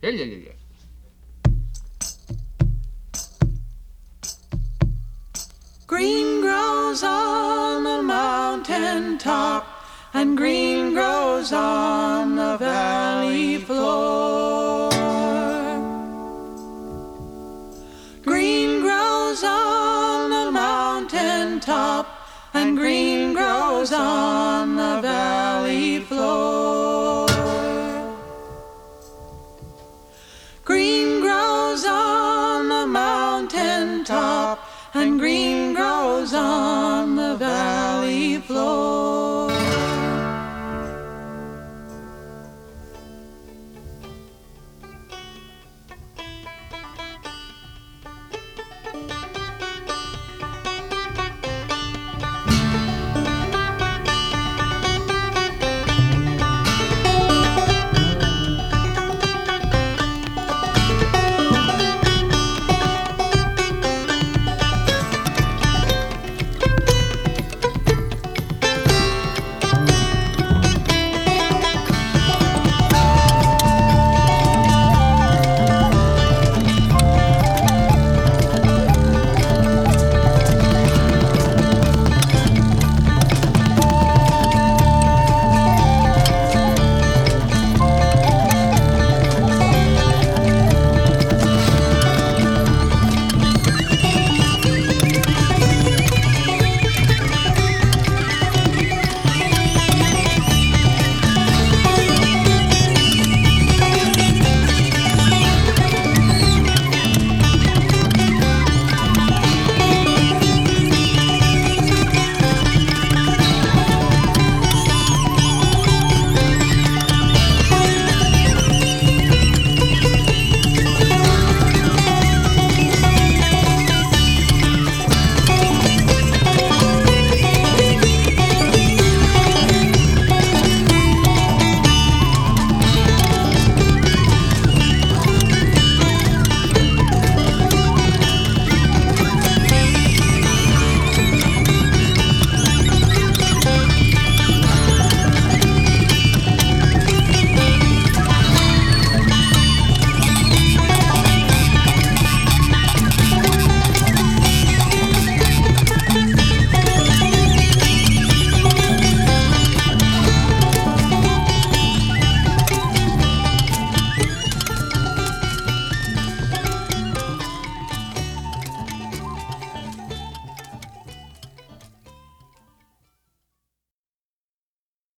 Yeah, yeah, yeah, yeah. Green grows on the mountain top, and green grows on the valley floor. Green grows on the mountain top, and green grows on the valley floor. and green grows on the valley floor.